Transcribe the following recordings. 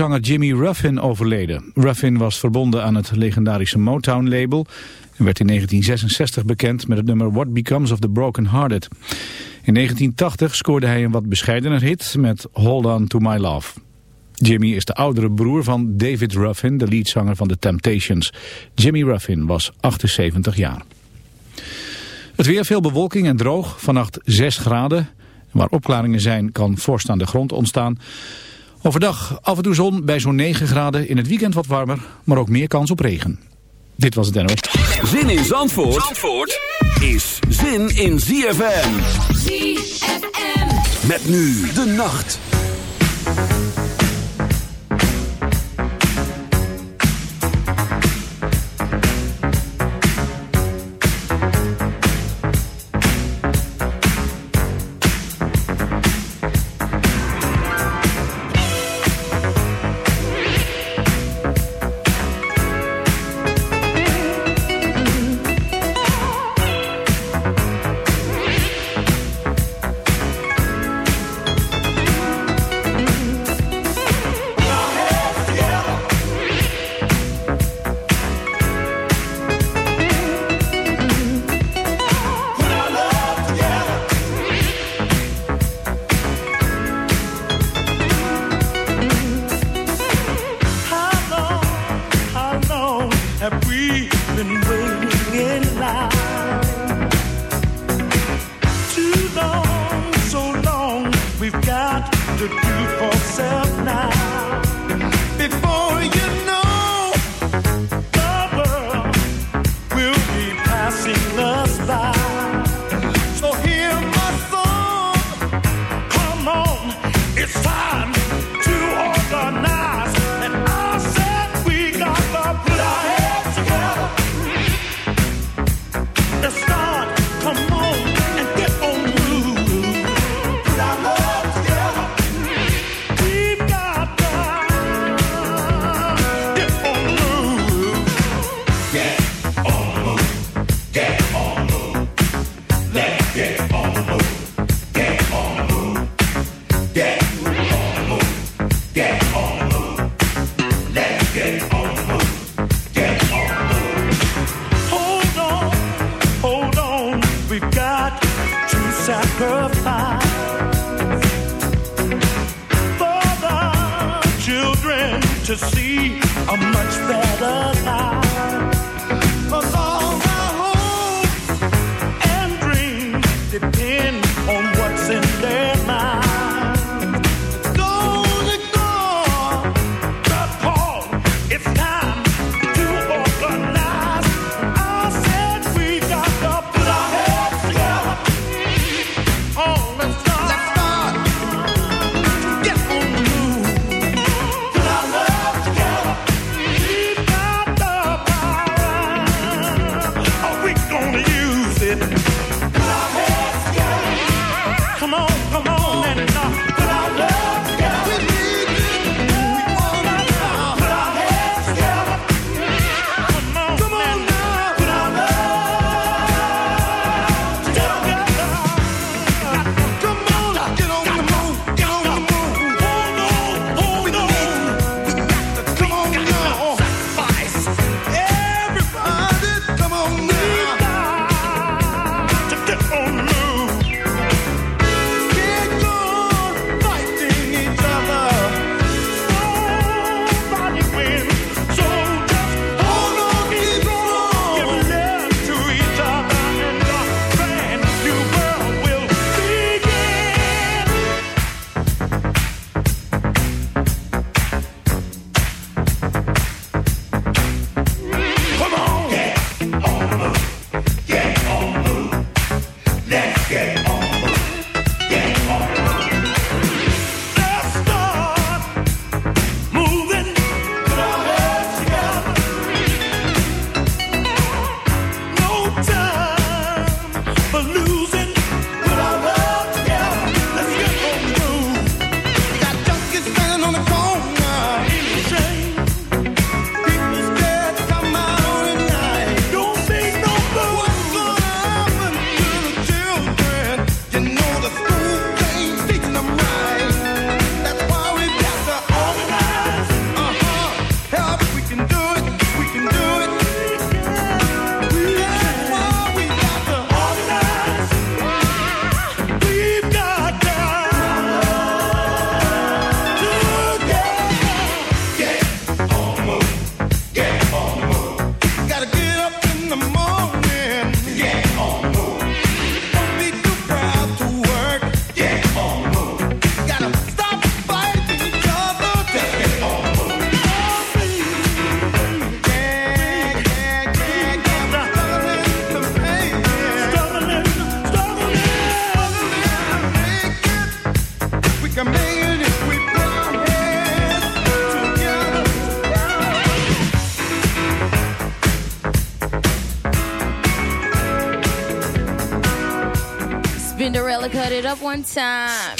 zanger Jimmy Ruffin overleden. Ruffin was verbonden aan het legendarische Motown-label... en werd in 1966 bekend met het nummer What Becomes of the Broken Hearted. In 1980 scoorde hij een wat bescheidener hit met Hold On To My Love. Jimmy is de oudere broer van David Ruffin, de leadzanger van The Temptations. Jimmy Ruffin was 78 jaar. Het weer veel bewolking en droog, vannacht 6 graden. Waar opklaringen zijn kan vorst aan de grond ontstaan. Overdag af en toe zon bij zo'n 9 graden. In het weekend wat warmer, maar ook meer kans op regen. Dit was het NOS. Zin in Zandvoort, Zandvoort is zin in ZFM. ZFM. Met nu de nacht. Up one time.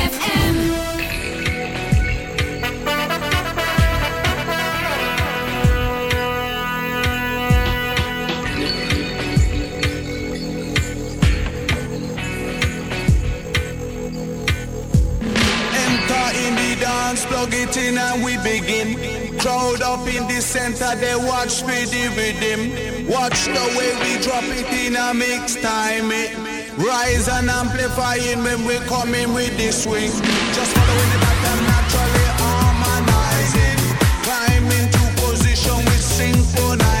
Dance, plug it in and we begin. Crowd up in the center, they watch for the rhythm. Watch the way we drop it in a mix time. It rise and amplifying when we come in with the swing. Just following the pattern naturally harmonizing. Climb into position with synchronized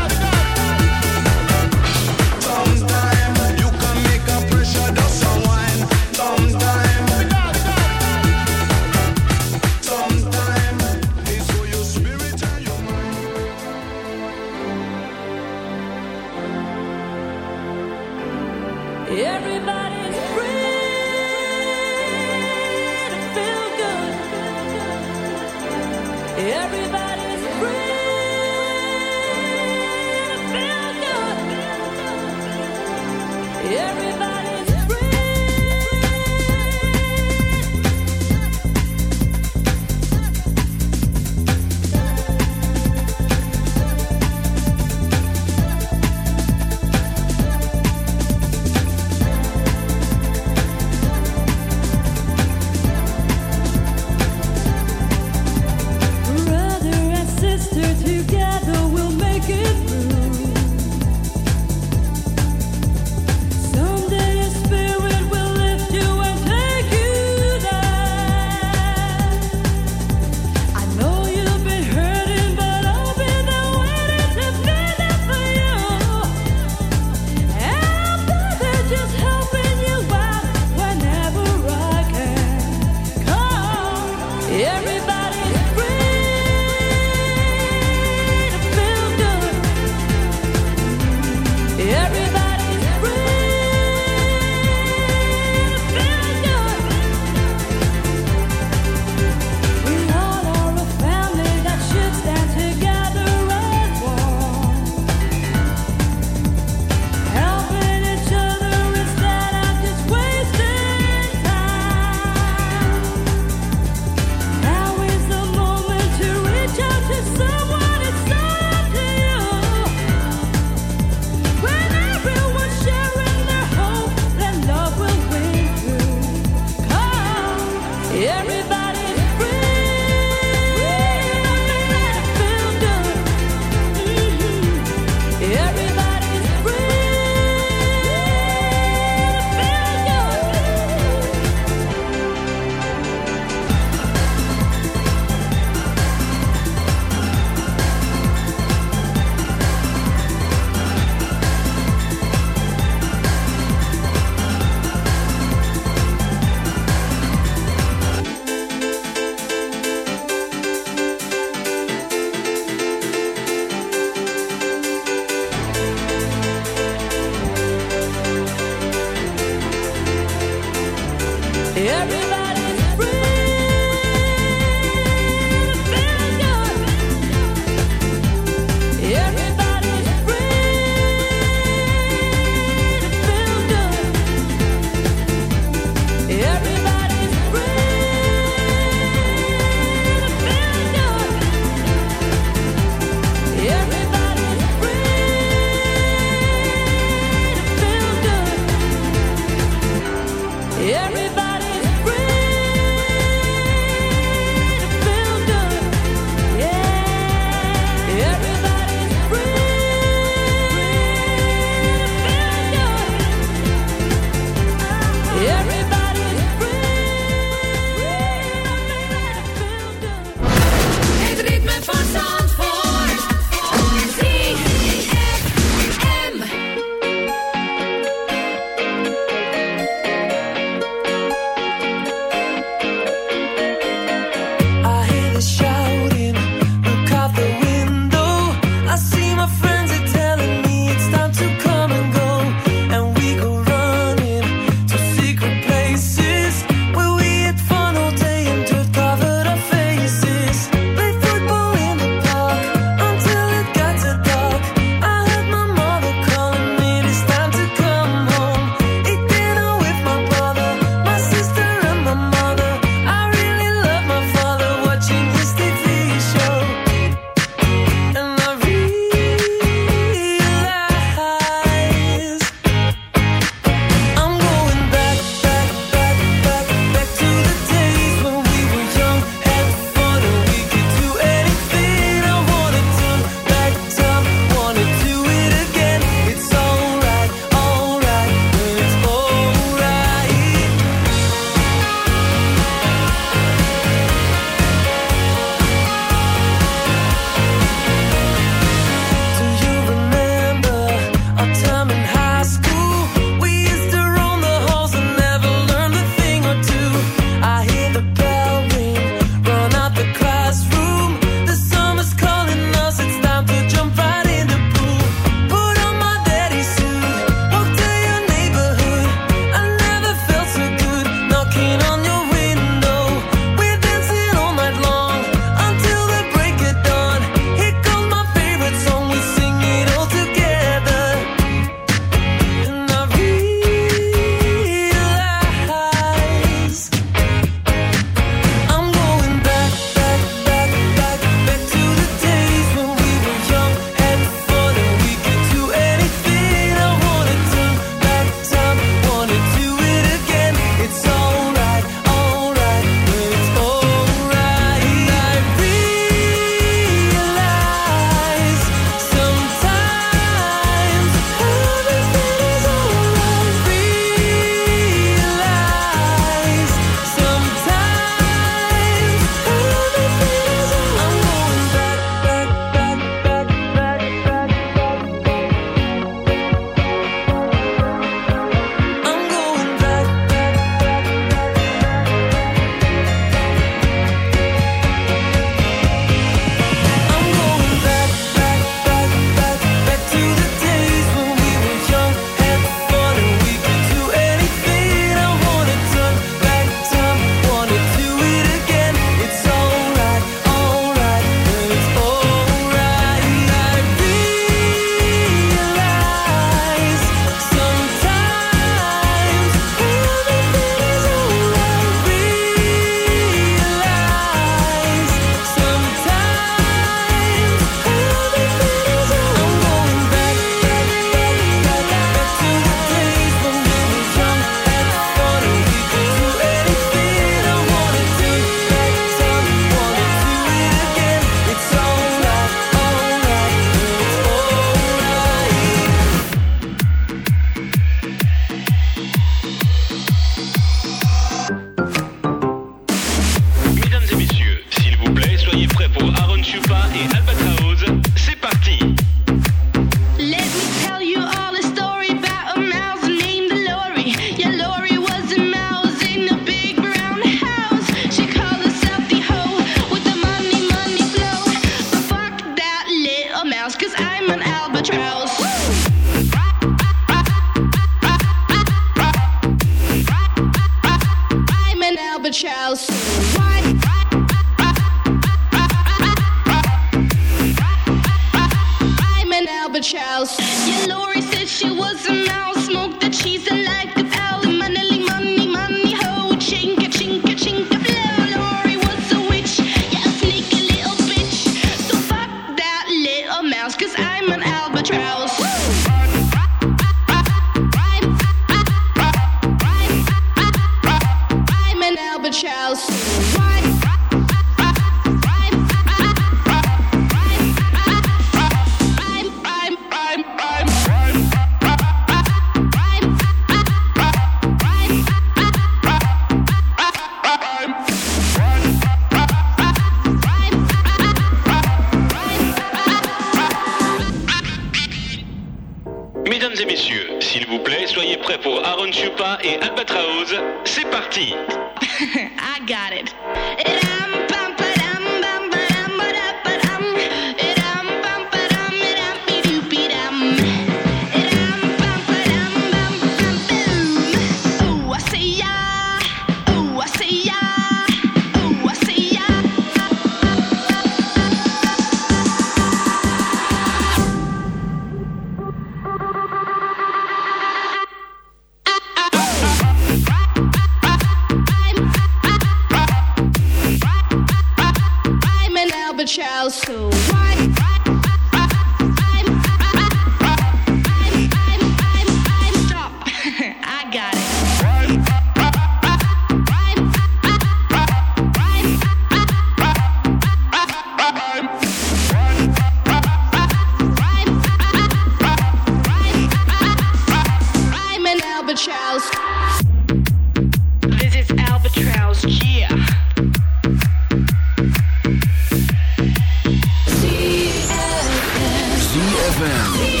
ZFM.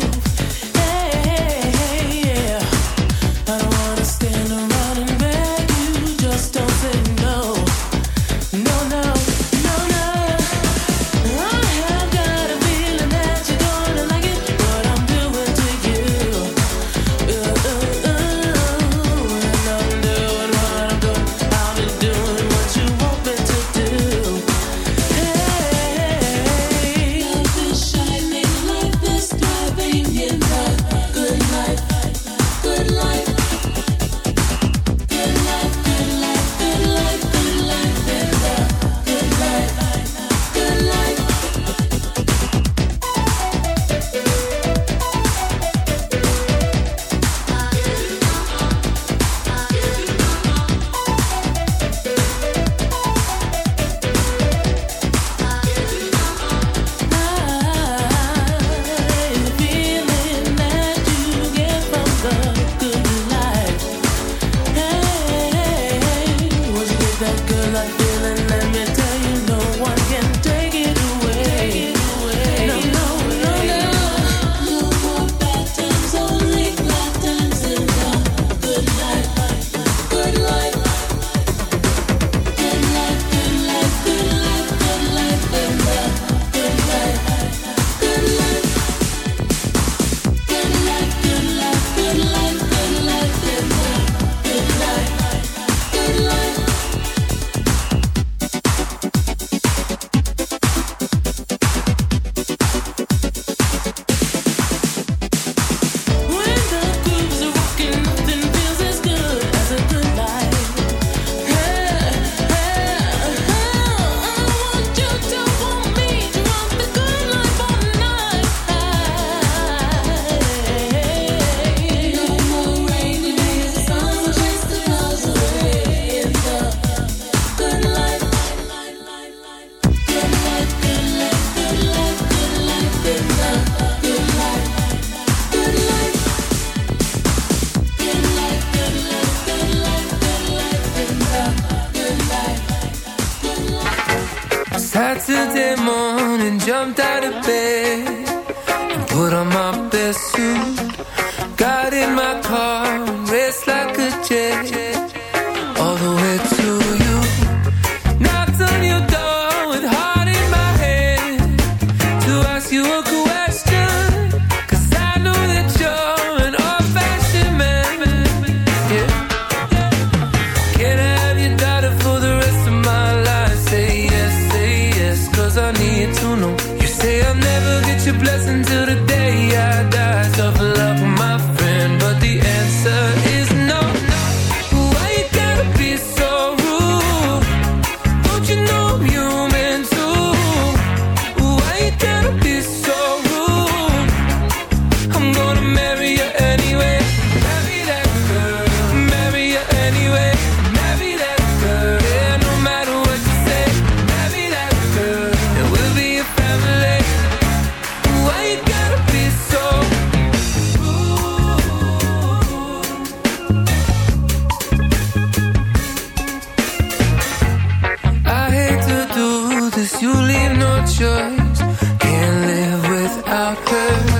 You leave no choice. Can't live without her.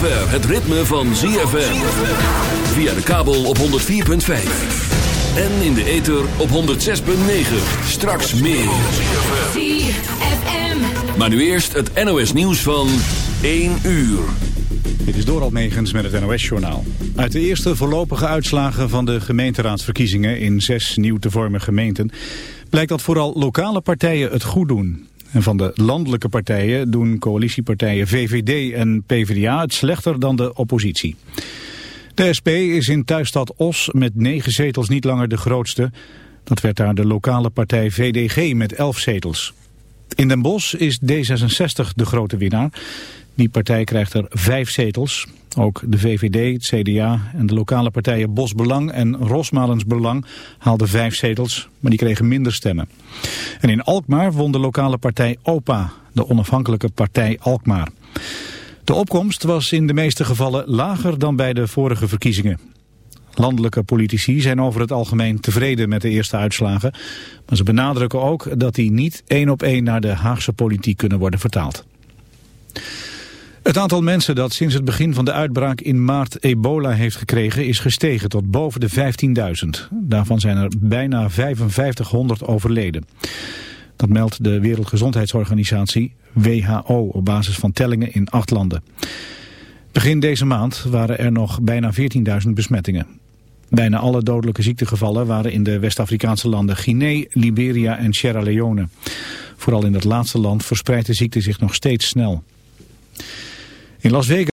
Zover het ritme van ZFM. Via de kabel op 104.5. En in de ether op 106.9. Straks meer. ZFM. Maar nu eerst het NOS nieuws van 1 uur. Dit is Doral Megens met het NOS-journaal. Uit de eerste voorlopige uitslagen van de gemeenteraadsverkiezingen in zes nieuw te vormen gemeenten... blijkt dat vooral lokale partijen het goed doen. En van de landelijke partijen doen coalitiepartijen VVD en PvdA het slechter dan de oppositie. De SP is in thuisstad Os met negen zetels niet langer de grootste. Dat werd daar de lokale partij VDG met elf zetels. In Den Bosch is D66 de grote winnaar. Die partij krijgt er vijf zetels. Ook de VVD, het CDA en de lokale partijen Bosbelang en Rosmalens Belang haalden vijf zetels, maar die kregen minder stemmen. En in Alkmaar won de lokale partij OPA, de onafhankelijke partij Alkmaar. De opkomst was in de meeste gevallen lager dan bij de vorige verkiezingen. Landelijke politici zijn over het algemeen tevreden met de eerste uitslagen. Maar ze benadrukken ook dat die niet één op één naar de Haagse politiek kunnen worden vertaald. Het aantal mensen dat sinds het begin van de uitbraak in maart ebola heeft gekregen is gestegen tot boven de 15.000. Daarvan zijn er bijna 5500 overleden. Dat meldt de Wereldgezondheidsorganisatie WHO op basis van tellingen in acht landen. Begin deze maand waren er nog bijna 14.000 besmettingen. Bijna alle dodelijke ziektegevallen waren in de West-Afrikaanse landen Guinea, Liberia en Sierra Leone. Vooral in dat laatste land verspreidt de ziekte zich nog steeds snel. In Las Vegas